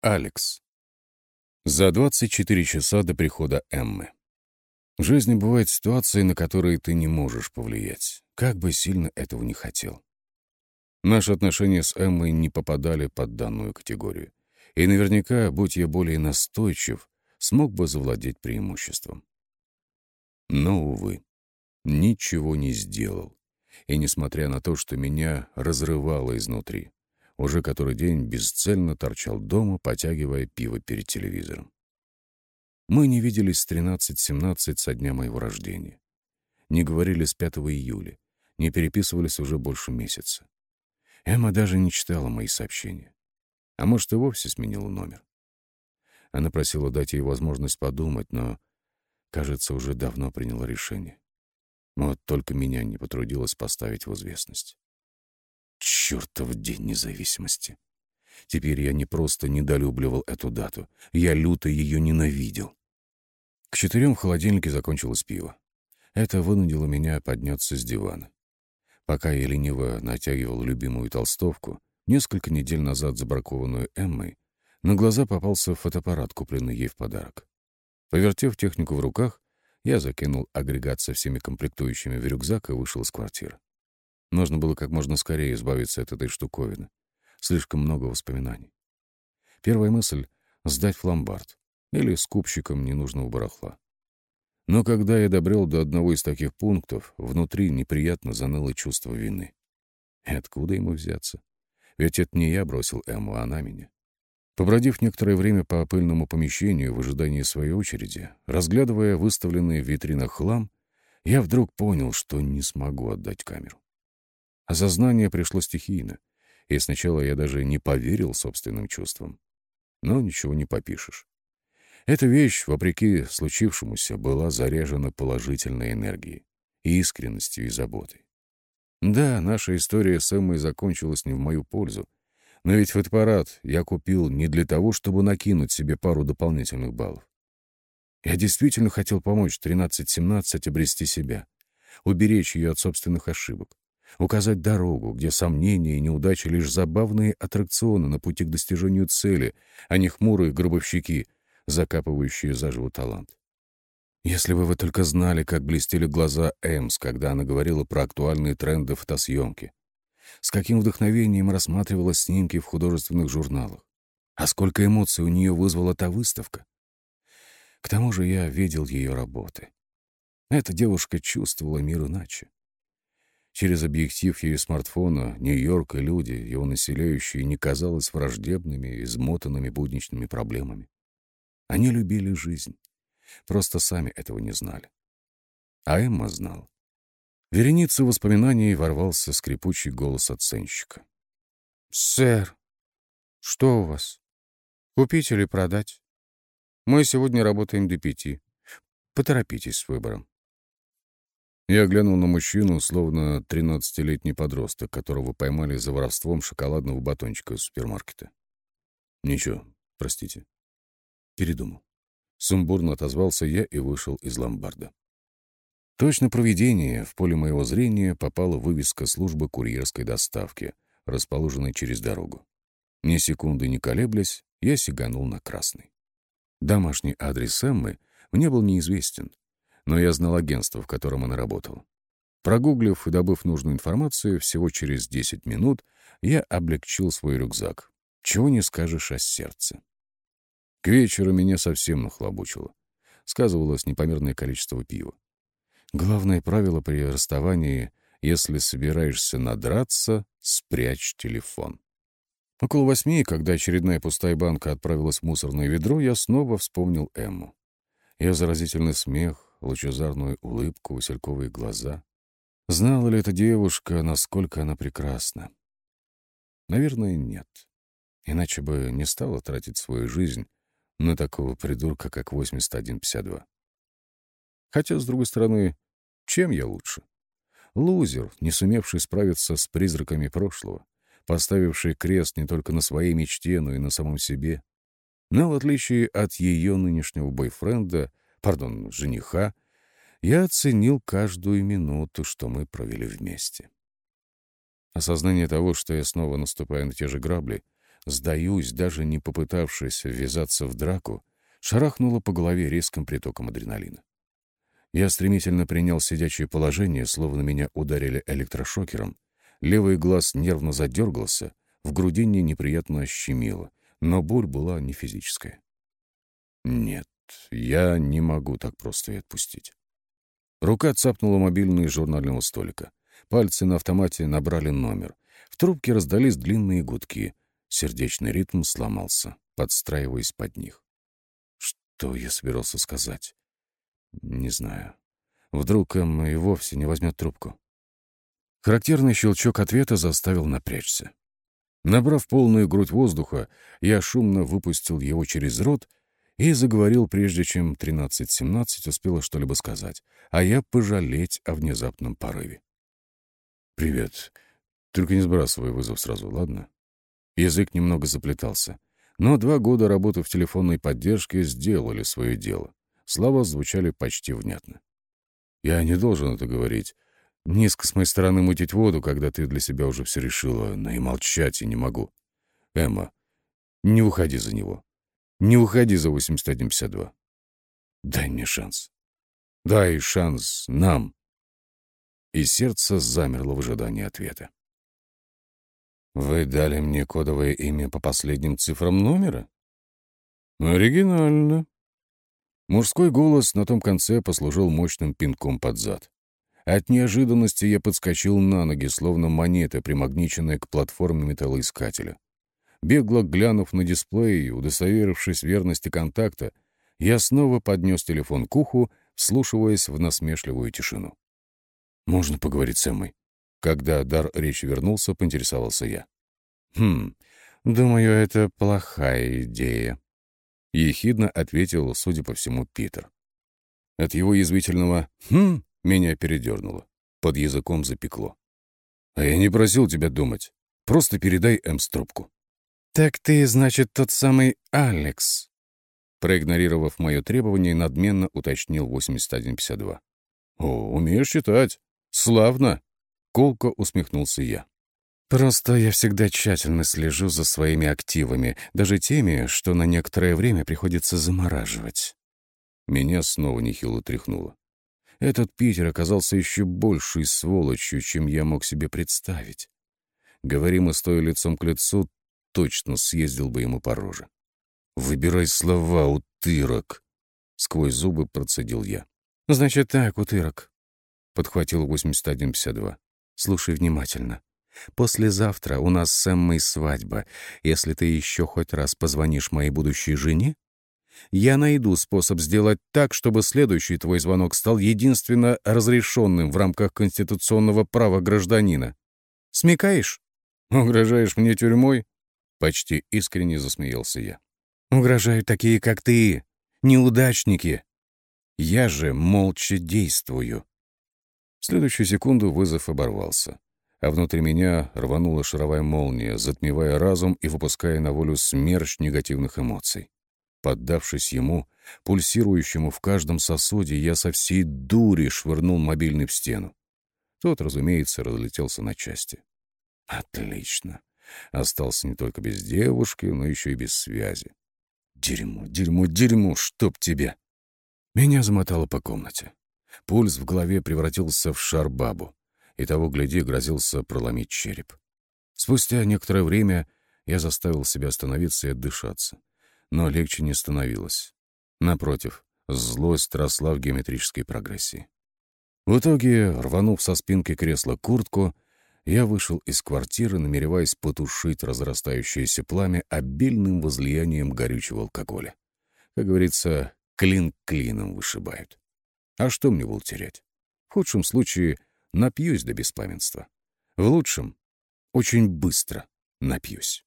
Алекс. За 24 часа до прихода Эммы. В жизни бывают ситуации, на которые ты не можешь повлиять, как бы сильно этого не хотел. Наши отношения с Эммой не попадали под данную категорию. И наверняка, будь я более настойчив, смог бы завладеть преимуществом. Но, увы, ничего не сделал. И несмотря на то, что меня разрывало изнутри, уже который день бесцельно торчал дома, потягивая пиво перед телевизором. Мы не виделись с 13-17 со дня моего рождения. Не говорили с 5 июля, не переписывались уже больше месяца. Эмма даже не читала мои сообщения. А может, и вовсе сменила номер. Она просила дать ей возможность подумать, но, кажется, уже давно приняла решение. Вот только меня не потрудилось поставить в известность. Чертов день независимости. Теперь я не просто недолюбливал эту дату, я люто ее ненавидел. К четырем в холодильнике закончилось пиво. Это вынудило меня подняться с дивана. Пока я лениво натягивал любимую толстовку, несколько недель назад забракованную Эммой, на глаза попался фотоаппарат, купленный ей в подарок. Повертев технику в руках, я закинул агрегат со всеми комплектующими в рюкзак и вышел из квартиры. Нужно было как можно скорее избавиться от этой штуковины. Слишком много воспоминаний. Первая мысль — сдать в ломбард или скупщиком ненужного барахла. Но когда я добрел до одного из таких пунктов, внутри неприятно заныло чувство вины. И откуда ему взяться? Ведь это не я бросил Эмму, а она меня. Побродив некоторое время по пыльному помещению в ожидании своей очереди, разглядывая выставленный в витринах хлам, я вдруг понял, что не смогу отдать камеру. Осознание пришло стихийно, и сначала я даже не поверил собственным чувствам. Но ничего не попишешь. Эта вещь, вопреки случившемуся, была заряжена положительной энергией, искренностью и заботой. Да, наша история с Эммой закончилась не в мою пользу, но ведь фотоаппарат я купил не для того, чтобы накинуть себе пару дополнительных баллов. Я действительно хотел помочь 13-17 обрести себя, уберечь ее от собственных ошибок, указать дорогу, где сомнения и неудачи — лишь забавные аттракционы на пути к достижению цели, а не хмурые гробовщики, закапывающие заживо талант. Если бы вы только знали, как блестели глаза Эмс, когда она говорила про актуальные тренды фотосъемки, с каким вдохновением рассматривала снимки в художественных журналах, а сколько эмоций у нее вызвала та выставка. К тому же я видел ее работы. Эта девушка чувствовала мир иначе. Через объектив ее смартфона Нью-Йорк и люди, его населяющие, не казалось враждебными, измотанными будничными проблемами. Они любили жизнь, просто сами этого не знали. А Эмма знал. Вереницу воспоминаний ворвался скрипучий голос оценщика. «Сэр, что у вас? Купить или продать? Мы сегодня работаем до пяти. Поторопитесь с выбором». Я глянул на мужчину, словно тринадцатилетний подросток, которого поймали за воровством шоколадного батончика из супермаркета. «Ничего, простите». Передумал. Сумбурно отозвался я и вышел из ломбарда. Точно проведение в поле моего зрения попала вывеска службы курьерской доставки, расположенной через дорогу. Ни секунды не колеблясь, я сиганул на красный. Домашний адрес Эммы мне был неизвестен, но я знал агентство, в котором она работала. Прогуглив и добыв нужную информацию, всего через 10 минут я облегчил свой рюкзак. Чего не скажешь о сердце. К вечеру меня совсем нахлобучило. Сказывалось непомерное количество пива. Главное правило при расставании — если собираешься надраться, спрячь телефон. Около восьми, когда очередная пустая банка отправилась в мусорное ведро, я снова вспомнил Эмму. Ее заразительный смех, лучезарную улыбку, васильковые глаза. Знала ли эта девушка, насколько она прекрасна? Наверное, нет. Иначе бы не стала тратить свою жизнь на такого придурка, как 8152. Хотя, с другой стороны, чем я лучше? Лузер, не сумевший справиться с призраками прошлого, поставивший крест не только на своей мечте, но и на самом себе. Но в отличие от ее нынешнего бойфренда, пардон, жениха, я оценил каждую минуту, что мы провели вместе. Осознание того, что я снова наступаю на те же грабли, сдаюсь, даже не попытавшись ввязаться в драку, шарахнуло по голове резким притоком адреналина. Я стремительно принял сидячее положение, словно меня ударили электрошокером. Левый глаз нервно задергался, в грудине неприятно щемило, но боль была не физическая. Нет, я не могу так просто и отпустить. Рука цапнула мобильный из журнального столика. Пальцы на автомате набрали номер. В трубке раздались длинные гудки. Сердечный ритм сломался, подстраиваясь под них. Что я собирался сказать? Не знаю. Вдруг Эм и вовсе не возьмет трубку. Характерный щелчок ответа заставил напрячься. Набрав полную грудь воздуха, я шумно выпустил его через рот и заговорил, прежде чем 13-17 успела что-либо сказать, а я пожалеть о внезапном порыве. «Привет. Только не сбрасывай вызов сразу, ладно?» Язык немного заплетался. Но два года работы в телефонной поддержке сделали свое дело. Слова звучали почти внятно. «Я не должен это говорить. Низко с моей стороны мутить воду, когда ты для себя уже все решила, но и молчать я не могу. Эмма, не уходи за него. Не уходи за 8152. Дай мне шанс. Дай шанс нам». И сердце замерло в ожидании ответа. «Вы дали мне кодовое имя по последним цифрам номера?» «Оригинально», Мужской голос на том конце послужил мощным пинком под зад. От неожиданности я подскочил на ноги, словно монета, примагниченная к платформе металлоискателя. Бегло глянув на дисплей и удостоверившись верности контакта, я снова поднес телефон к уху, вслушиваясь в насмешливую тишину. «Можно поговорить с Эммой?» Когда дар речи вернулся, поинтересовался я. «Хм, думаю, это плохая идея», — ехидно ответил, судя по всему, Питер. От его язвительного «хм» меня передернуло. Под языком запекло. «А я не просил тебя думать. Просто передай Эмс трубку». «Так ты, значит, тот самый Алекс?» Проигнорировав мое требование, надменно уточнил 8152. «О, умеешь читать. Славно!» Колко усмехнулся я. Просто я всегда тщательно слежу за своими активами, даже теми, что на некоторое время приходится замораживать. Меня снова нехило тряхнуло. Этот Питер оказался еще большей сволочью, чем я мог себе представить. Говорим мы, стоя лицом к лицу, точно съездил бы ему по роже. «Выбирай слова, утырок!» — сквозь зубы процедил я. «Значит так, утырок», — подхватил 8152. «Слушай внимательно. Послезавтра у нас с Эммой свадьба. Если ты еще хоть раз позвонишь моей будущей жене, я найду способ сделать так, чтобы следующий твой звонок стал единственно разрешенным в рамках конституционного права гражданина. Смекаешь? Угрожаешь мне тюрьмой? Почти искренне засмеялся я. Угрожают такие, как ты, неудачники. Я же молча действую. В следующую секунду вызов оборвался а внутри меня рванула шаровая молния, затмевая разум и выпуская на волю смерч негативных эмоций. Поддавшись ему, пульсирующему в каждом сосуде, я со всей дури швырнул мобильный в стену. Тот, разумеется, разлетелся на части. Отлично. Остался не только без девушки, но еще и без связи. Дерьмо, дерьмо, дерьмо, чтоб тебе! Меня замотало по комнате. Пульс в голове превратился в шар бабу и того, гляди, грозился проломить череп. Спустя некоторое время я заставил себя остановиться и отдышаться. Но легче не становилось. Напротив, злость росла в геометрической прогрессии. В итоге, рванув со спинки кресла куртку, я вышел из квартиры, намереваясь потушить разрастающееся пламя обильным возлиянием горючего алкоголя. Как говорится, клин клином вышибают. А что мне было терять? В худшем случае напьюсь до беспамятства. В лучшем — очень быстро напьюсь.